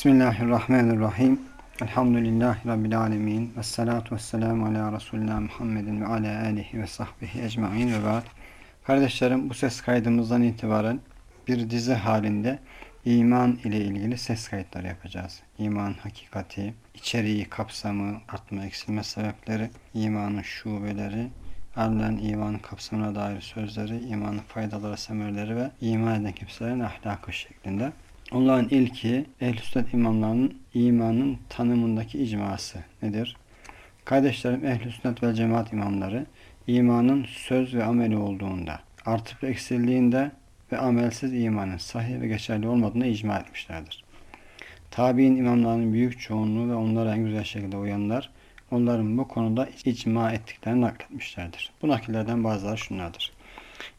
Bismillahirrahmanirrahim. Elhamdülillahi Rabbil alemin. Ve salatu ve selamu ala Resulina Muhammedin ve ala alihi ve sahbihi ecma'in ve ba'd. Kardeşlerim bu ses kaydımızdan itibaren bir dizi halinde iman ile ilgili ses kayıtları yapacağız. İman hakikati, içeriği, kapsamı, artma, eksilme sebepleri, imanın şubeleri, Arlen imanın kapsamına dair sözleri, imanın faydaları, semerleri ve iman eden kimselerin ahlakı şeklinde. Onların ilki ehl-i sünnet imamlarının imanın tanımındaki icması nedir? Kardeşlerim ehl-i sünnet ve cemaat imamları imanın söz ve ameli olduğunda, artıp eksildiğinde ve amelsiz imanın sahih ve geçerli olmadığını icma etmişlerdir. Tabi'in imamlarının büyük çoğunluğu ve onlara en güzel şekilde uyanlar onların bu konuda icma ettiklerini nakletmişlerdir. Bu nakillerden bazıları şunlardır.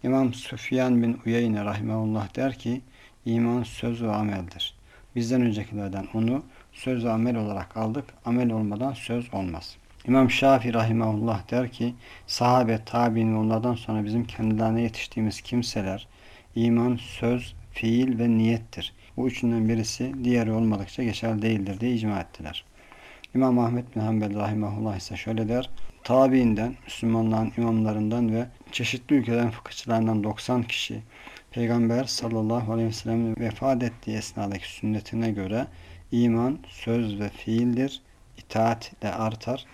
İmam Süfyan bin Uyeyne rahimahullah der ki iman söz ve ameldir. Bizden öncekilerden onu söz ve amel olarak aldık. Amel olmadan söz olmaz. İmam Şafii rahimahullah der ki sahabe, tabi'in ve onlardan sonra bizim kendilerine yetiştiğimiz kimseler iman söz, fiil ve niyettir. Bu üçünden birisi diğeri olmadıkça geçerli değildir diye icma ettiler. İmam Ahmet bin Hanbel rahimahullah ise şöyle der. Tabiinden, Müslümanların imamlarından ve çeşitli ülkelerin fıkıhçılarından 90 kişi Peygamber sallallahu aleyhi ve sellem vefat ettiği esnadaki sünnetine göre iman söz ve fiildir. İtaatle artar,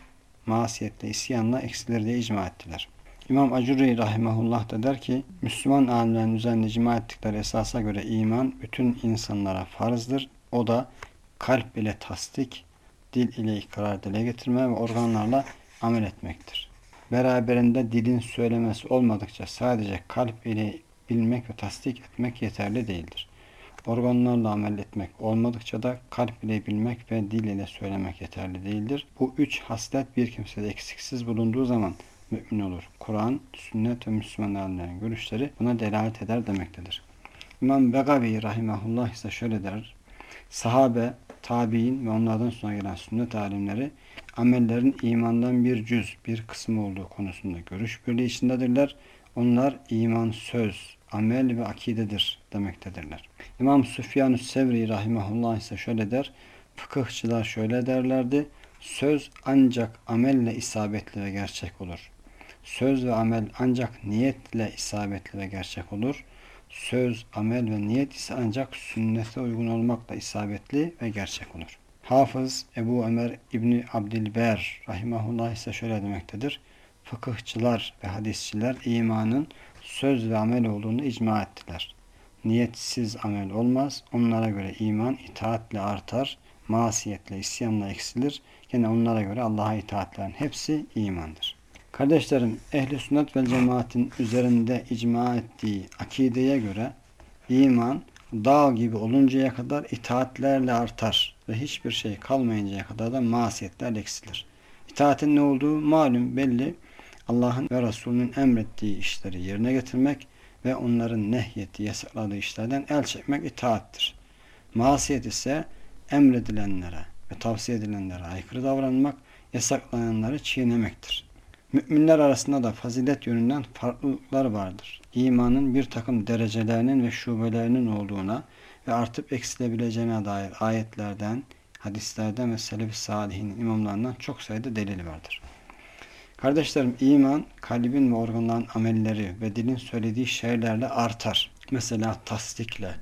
masiyetle, isyanla eksilir diye icma ettiler. İmam Acuri rahimahullah da der ki Müslüman alimlerin üzerinde icma ettikleri esasa göre iman bütün insanlara farzdır. O da kalp ile tasdik, dil ile ikrar dile getirme ve organlarla amel etmektir. Beraberinde dilin söylemesi olmadıkça sadece kalp ile bilmek ve tasdik etmek yeterli değildir. Organlarla amel etmek olmadıkça da kalp ile bilmek ve dil ile söylemek yeterli değildir. Bu üç haslet bir kimsede eksiksiz bulunduğu zaman mümin olur. Kur'an, sünnet ve Müslümanların görüşleri buna delalet eder demektedir. İmam Begavi rahimahullah ise şöyle der. Sahabe, tabi'in ve onlardan sonra gelen sünnet alimleri amellerin imandan bir cüz, bir kısmı olduğu konusunda görüş birliği içindedirler. Onlar iman söz, amel ve akidedir demektedirler. İmam Süfyan-ı Sevri rahimahullah ise şöyle der. Fıkıhçılar şöyle derlerdi. Söz ancak amelle isabetli ve gerçek olur. Söz ve amel ancak niyetle isabetli ve gerçek olur. Söz, amel ve niyet ise ancak sünnete uygun olmakla isabetli ve gerçek olur. Hafız Ebu Ömer İbni Abdilber rahimahullah ise şöyle demektedir. Fıkıhçılar ve hadisçiler imanın söz ve amel olduğunu icma ettiler. Niyetsiz amel olmaz. Onlara göre iman itaatle artar, masiyetle, isyanla eksilir. Yine onlara göre Allah'a itaatlerin hepsi imandır. Kardeşlerim, ehli sünnet ve cemaatin üzerinde icma ettiği akideye göre iman dağ gibi oluncaya kadar itaatlerle artar ve hiçbir şey kalmayıncaya kadar da masiyetlerle eksilir. İtaatin ne olduğu malum belli. Allah'ın ve Resulünün emrettiği işleri yerine getirmek ve onların nehyettiği, yasakladığı işlerden el çekmek itaattir. Masiyet ise emredilenlere ve tavsiye edilenlere aykırı davranmak, yasaklananları çiğnemektir. Müminler arasında da fazilet yönünden farklılıklar vardır. İmanın bir takım derecelerinin ve şubelerinin olduğuna ve artıp eksilebileceğine dair ayetlerden, hadislerden ve selef-i salihin imamlarından çok sayıda delil vardır. Kardeşlerim iman kalbin ve organların amelleri ve dilin söylediği şeylerle artar. Mesela tasdikle,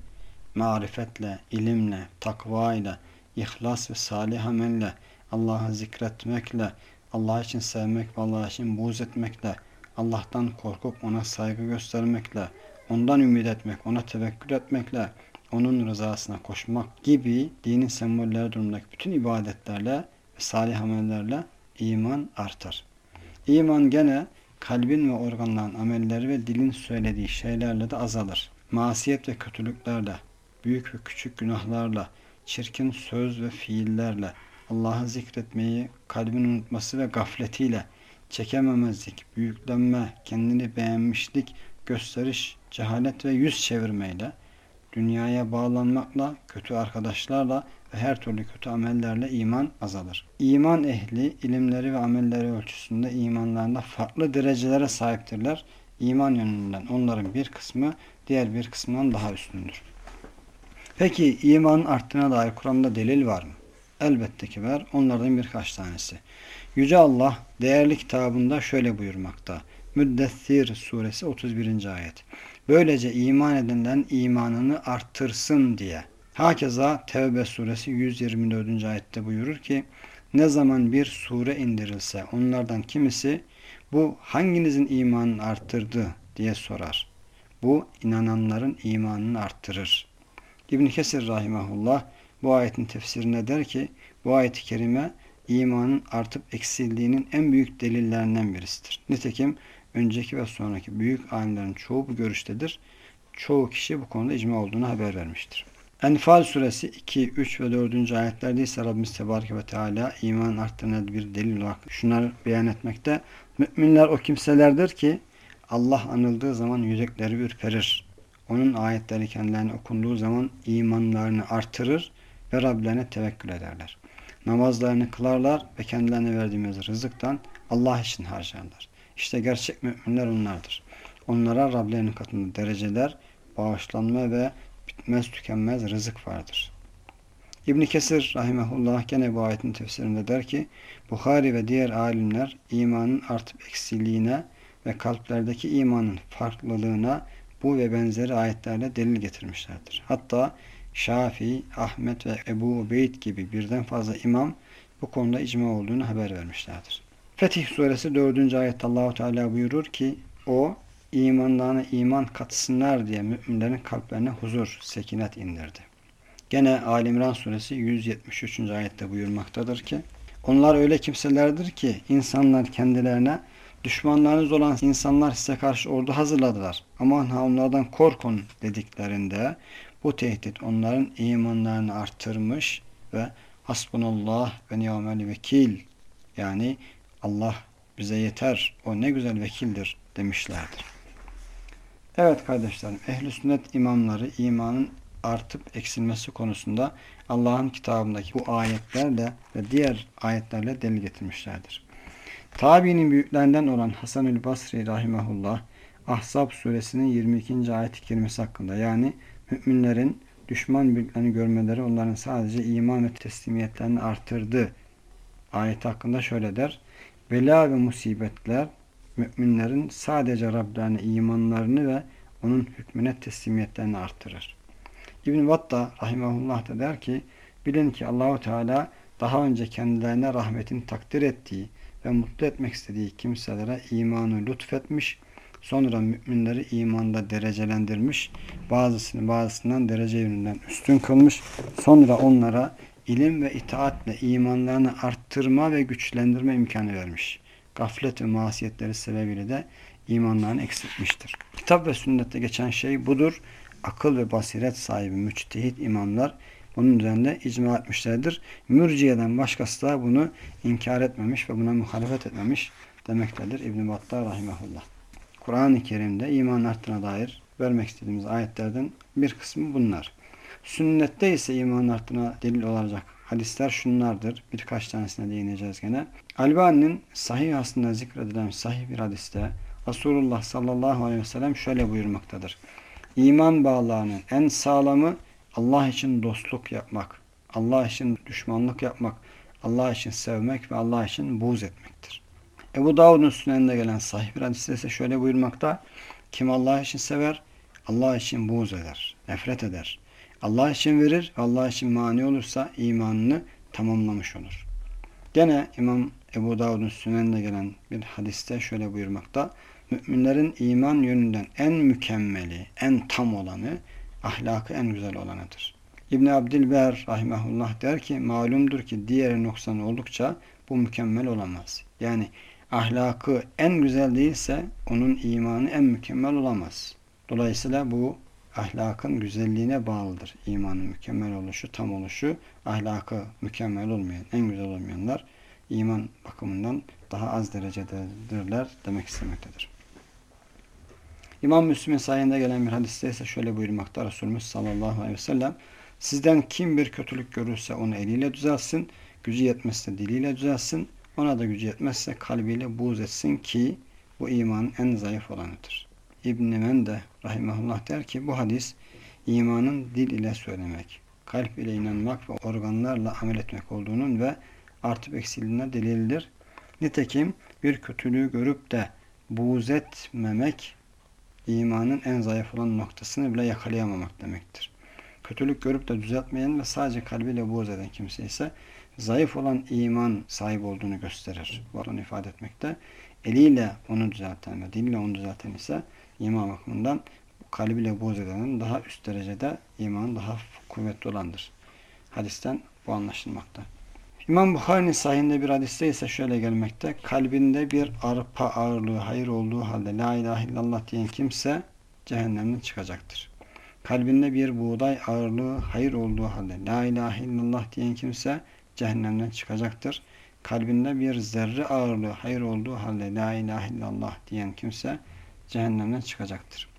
marifetle, ilimle, takvayla, ihlas ve salih amelle, Allah'ı zikretmekle, Allah için sevmek ve Allah için buğz etmekle, Allah'tan korkup ona saygı göstermekle, ondan ümit etmek, ona tevekkül etmekle, onun rızasına koşmak gibi dinin sembolleri durumundaki bütün ibadetlerle ve salih amellerle iman artar. İman gene kalbin ve organların amelleri ve dilin söylediği şeylerle de azalır. Masiyet ve kötülüklerle, büyük ve küçük günahlarla, çirkin söz ve fiillerle, Allah'ı zikretmeyi kalbin unutması ve gafletiyle, çekememezlik, büyüklenme, kendini beğenmişlik, gösteriş, cehalet ve yüz çevirmeyle, dünyaya bağlanmakla, kötü arkadaşlarla ve her türlü kötü amellerle iman azalır. İman ehli ilimleri ve amelleri ölçüsünde imanlarında farklı derecelere sahiptirler. İman yönünden onların bir kısmı diğer bir kısmından daha üstündür. Peki imanın arttığına dair Kur'an'da delil var mı? Elbette ki var. Onlardan birkaç tanesi. Yüce Allah değerli kitabında şöyle buyurmakta. Müddessir suresi 31. ayet. Böylece iman edenlerin imanını arttırsın diye. Hakeza Tevbe suresi 124. ayette buyurur ki ne zaman bir sure indirilse onlardan kimisi bu hanginizin imanını arttırdı diye sorar. Bu inananların imanını arttırır. İbn Kesir rahimahullah bu ayetin tefsirine der ki bu ayet-i kerime imanın artıp eksildiğinin en büyük delillerinden birisidir. Nitekim önceki ve sonraki büyük alimlerin çoğu bu görüştedir. Çoğu kişi bu konuda icma olduğunu haber vermiştir. Enfal suresi 2, 3 ve 4. ayetlerde ise Rabbimiz Tebareke ve Teala iman arttığına bir delil olarak şunları beyan etmekte. Müminler o kimselerdir ki Allah anıldığı zaman yürekleri ürperir. Onun ayetleri kendilerine okunduğu zaman imanlarını artırır ve Rablerine tevekkül ederler. Namazlarını kılarlar ve kendilerine verdiğimiz rızıktan Allah için harcarlar. İşte gerçek müminler onlardır. Onlara Rablerinin katında dereceler, bağışlanma ve bitmez tükenmez rızık vardır. İbn Kesir rahimehullah gene bu ayetin tefsirinde der ki Bukhari ve diğer alimler imanın artıp eksiliğine ve kalplerdeki imanın farklılığına bu ve benzeri ayetlerle delil getirmişlerdir. Hatta Şafii, Ahmet ve Ebu Ubeyd gibi birden fazla imam bu konuda icma olduğunu haber vermişlerdir. Fetih suresi 4. ayette Allahu Teala buyurur ki o imanlarına iman katsınlar diye müminlerin kalplerine huzur, sekinet indirdi. Gene Ali İmran suresi 173. ayette buyurmaktadır ki onlar öyle kimselerdir ki insanlar kendilerine düşmanlarınız olan insanlar size karşı ordu hazırladılar. Aman ha onlardan korkun dediklerinde bu tehdit onların imanlarını arttırmış ve hasbunallah ve ni'mel vekil yani Allah bize yeter o ne güzel vekildir demişlerdir. Evet kardeşlerim, ehli sünnet imamları imanın artıp eksilmesi konusunda Allah'ın kitabındaki bu ayetlerle ve diğer ayetlerle delil getirmişlerdir. Tabi'nin büyüklerinden olan Hasan-ül Basri rahimahullah Ahzab suresinin 22. ayet-i kerimesi hakkında yani müminlerin düşman büyüklerini görmeleri onların sadece iman ve teslimiyetlerini artırdı. Ayet hakkında şöyle der. Bela ve musibetler müminlerin sadece Rablerine imanlarını ve onun hükmüne teslimiyetlerini arttırır. İbn Vatta rahimahullah da der ki bilin ki Allahu Teala daha önce kendilerine rahmetin takdir ettiği ve mutlu etmek istediği kimselere imanı lütfetmiş, sonra müminleri imanda derecelendirmiş, bazısını bazısından derece yönünden üstün kılmış, sonra onlara ilim ve itaatle imanlarını arttırma ve güçlendirme imkanı vermiş gaflet ve masiyetleri sebebiyle de imanlarını eksiltmiştir. Kitap ve sünnette geçen şey budur. Akıl ve basiret sahibi müçtehit imamlar bunun üzerinde icma etmişlerdir. Mürciyeden başkası da bunu inkar etmemiş ve buna muhalefet etmemiş demektedir İbn-i Battar Rahimahullah. Kur'an-ı Kerim'de iman arttığına dair vermek istediğimiz ayetlerden bir kısmı bunlar. Sünnette ise iman arttığına delil olacak hadisler şunlardır. Birkaç tanesine değineceğiz gene. Albani'nin sahih aslında zikredilen sahih bir hadiste Resulullah sallallahu aleyhi ve sellem şöyle buyurmaktadır. İman bağlarının en sağlamı Allah için dostluk yapmak, Allah için düşmanlık yapmak, Allah için sevmek ve Allah için buğz etmektir. Ebu Davud'un süneninde gelen sahih bir hadiste ise şöyle buyurmakta. Kim Allah için sever, Allah için buğz eder, nefret eder. Allah için verir ve Allah için mani olursa imanını tamamlamış olur. Gene İmam Ebu Davud'un sünenine gelen bir hadiste şöyle buyurmakta. Müminlerin iman yönünden en mükemmeli, en tam olanı, ahlakı en güzel olanıdır. İbn Abdilber rahimehullah der ki malumdur ki diğeri noksan oldukça bu mükemmel olamaz. Yani ahlakı en güzel değilse onun imanı en mükemmel olamaz. Dolayısıyla bu ahlakın güzelliğine bağlıdır. İmanın mükemmel oluşu, tam oluşu, ahlakı mükemmel olmayan, en güzel olmayanlar iman bakımından daha az derecededirler demek istemektedir. İmam Müslim'in sayende gelen bir hadiste ise şöyle buyurmakta Resulümüz sallallahu aleyhi ve sellem Sizden kim bir kötülük görürse onu eliyle düzelsin, gücü yetmezse diliyle düzelsin, ona da gücü yetmezse kalbiyle buğz etsin ki bu imanın en zayıf olanıdır. İbn-i Mende rahimahullah der ki bu hadis imanın dil ile söylemek, kalp ile inanmak ve organlarla amel etmek olduğunun ve artıp eksildiğine delildir. Nitekim bir kötülüğü görüp de buğz etmemek imanın en zayıf olan noktasını bile yakalayamamak demektir. Kötülük görüp de düzeltmeyen ve sadece kalbiyle buğz eden kimse ise zayıf olan iman sahibi olduğunu gösterir. Bu oranı ifade etmekte. Eliyle onu düzelten ve diliyle onu düzelten ise iman bakımından kalbiyle buğz edenin daha üst derecede iman daha kuvvetli olandır. Hadisten bu anlaşılmakta. İmam Bukhari'nin sahihinde bir hadiste ise şöyle gelmekte. Kalbinde bir arpa ağırlığı hayır olduğu halde la ilahe illallah diyen kimse cehennemden çıkacaktır. Kalbinde bir buğday ağırlığı hayır olduğu halde la ilahe illallah diyen kimse cehennemden çıkacaktır. Kalbinde bir zerre ağırlığı hayır olduğu halde la ilahe illallah diyen kimse cehennemden çıkacaktır.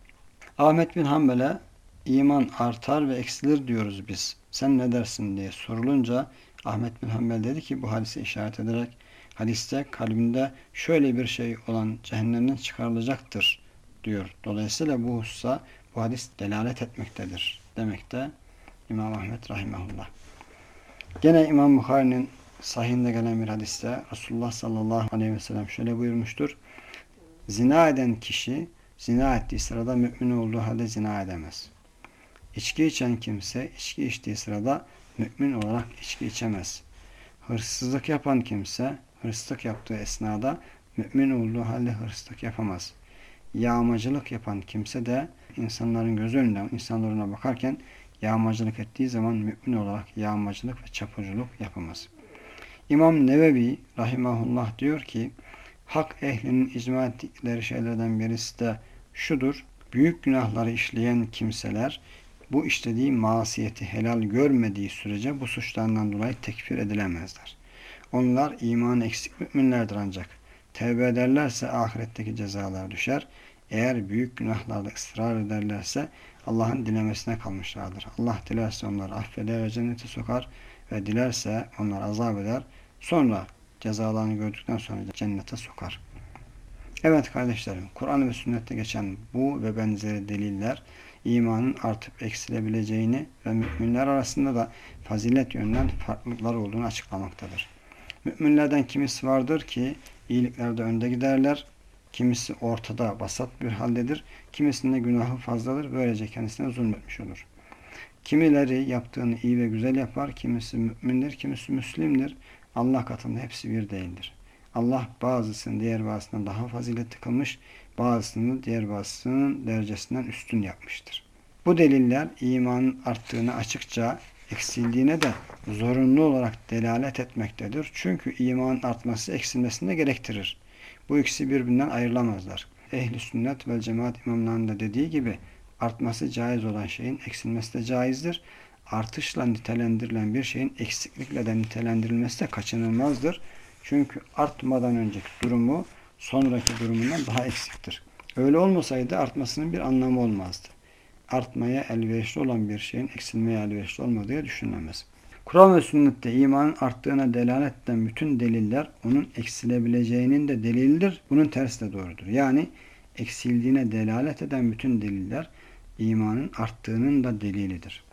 Ahmet bin Hanbel'e iman artar ve eksilir diyoruz biz. Sen ne dersin diye sorulunca Ahmet bin Hanbel dedi ki bu hadise işaret ederek hadiste kalbinde şöyle bir şey olan cehennemden çıkarılacaktır diyor. Dolayısıyla bu hususa bu hadis delalet etmektedir demekte İmam Ahmet Rahimahullah. Gene İmam Bukhari'nin sahihinde gelen bir hadiste Resulullah sallallahu aleyhi ve sellem şöyle buyurmuştur. Zina eden kişi zina ettiği sırada mümin olduğu halde zina edemez. İçki içen kimse içki içtiği sırada mümin olarak içki içemez. Hırsızlık yapan kimse hırsızlık yaptığı esnada mümin olduğu halde hırsızlık yapamaz. Yağmacılık yapan kimse de insanların göz önünden insanlarına bakarken yağmacılık ettiği zaman mümin olarak yağmacılık ve çapuculuk yapamaz. İmam Nevevi rahimahullah diyor ki hak ehlinin icma ettikleri şeylerden birisi de şudur. Büyük günahları işleyen kimseler bu işlediği masiyeti helal görmediği sürece bu suçlarından dolayı tekfir edilemezler. Onlar iman eksik müminlerdir ancak. Tevbe ederlerse ahiretteki cezalar düşer. Eğer büyük günahlarda ısrar ederlerse Allah'ın dilemesine kalmışlardır. Allah dilerse onları affeder ve cennete sokar ve dilerse onları azap eder. Sonra cezalarını gördükten sonra cennete sokar. Evet kardeşlerim, Kur'an ve sünnette geçen bu ve benzeri deliller imanın artıp eksilebileceğini ve müminler arasında da fazilet yönünden farklılıklar olduğunu açıklamaktadır. Müminlerden kimisi vardır ki iyiliklerde önde giderler, kimisi ortada basat bir haldedir, kimisinde günahı fazladır, böylece kendisine zulmetmiş olur. Kimileri yaptığını iyi ve güzel yapar, kimisi mümindir, kimisi müslimdir. Allah katında hepsi bir değildir. Allah bazısını diğer bazısından daha faziletli kılmış, bazısını diğer bazısının derecesinden üstün yapmıştır. Bu deliller imanın arttığını açıkça, eksildiğine de zorunlu olarak delalet etmektedir. Çünkü imanın artması eksilmesini de gerektirir. Bu ikisi birbirinden ayrılamazlar. Ehli sünnet ve cemaat imamlarının dediği gibi artması caiz olan şeyin eksilmesi de caizdir. Artışla nitelendirilen bir şeyin eksiklikle de nitelendirilmesi de kaçınılmazdır. Çünkü artmadan önceki durumu sonraki durumundan daha eksiktir. Öyle olmasaydı artmasının bir anlamı olmazdı. Artmaya elverişli olan bir şeyin eksilmeye elverişli olmadığı düşünülemez. Kur'an ve sünnette imanın arttığına delalet eden bütün deliller onun eksilebileceğinin de delildir. Bunun tersi de doğrudur. Yani eksildiğine delalet eden bütün deliller imanın arttığının da delilidir.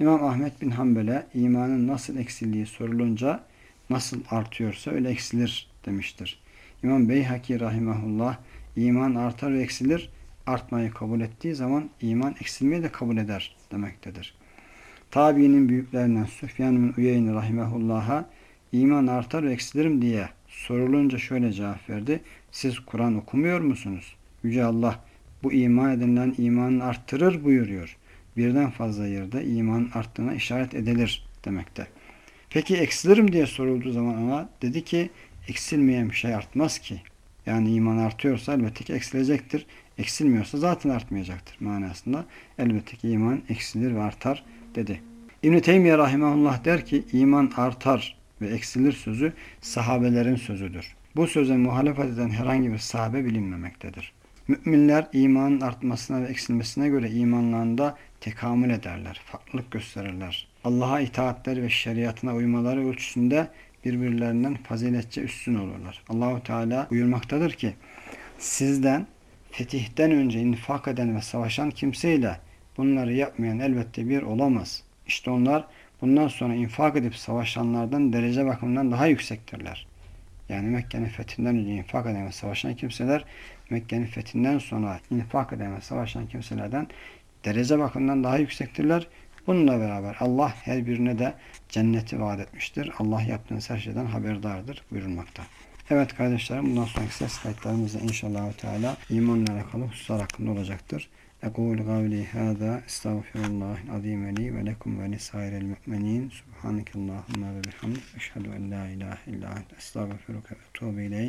İmam Ahmet bin Hanbel'e imanın nasıl eksildiği sorulunca nasıl artıyorsa öyle eksilir demiştir. İmam Beyhaki rahimahullah iman artar ve eksilir. Artmayı kabul ettiği zaman iman eksilmeyi de kabul eder demektedir. Tabiinin büyüklerinden Süfyan bin Uyeyni rahimahullah'a iman artar ve eksilirim diye sorulunca şöyle cevap verdi. Siz Kur'an okumuyor musunuz? Yüce Allah bu iman edilen imanı arttırır buyuruyor. Birden fazla yerde iman arttığına işaret edilir demekte. Peki eksilirim diye sorulduğu zaman ona dedi ki eksilmeyen bir şey artmaz ki. Yani iman artıyorsa elbette ki eksilecektir. Eksilmiyorsa zaten artmayacaktır manasında. Elbette ki iman eksilir ve artar dedi. İbn-i Teymiye Rahimahullah der ki iman artar ve eksilir sözü sahabelerin sözüdür. Bu söze muhalefet eden herhangi bir sahabe bilinmemektedir. Müminler imanın artmasına ve eksilmesine göre imanlarında tekamül ederler, farklılık gösterirler. Allah'a itaatleri ve şeriatına uymaları ölçüsünde birbirlerinden faziletçe üstün olurlar. Allahu Teala buyurmaktadır ki sizden fetihten önce infak eden ve savaşan kimseyle bunları yapmayan elbette bir olamaz. İşte onlar bundan sonra infak edip savaşanlardan derece bakımından daha yüksektirler. Yani Mekke'nin fethinden önce infak eden ve savaşan kimseler Mekke'nin fethinden sonra infak eden ve savaşan kimselerden derece bakımından daha yüksektirler. Bununla beraber Allah her birine de cenneti vaat etmiştir. Allah yaptığınız her şeyden haberdardır buyurulmakta. Evet kardeşlerim bundan sonraki ses kayıtlarımızda inşallah Teala imanla alakalı hususlar hakkında olacaktır. Ekul gavli hâzâ estağfirullahil azîm li ve lekum ve lisairil mü'minîn subhanekallahumma ve bihamdik eşhedü en la ilahe illa ente estağfiruke ve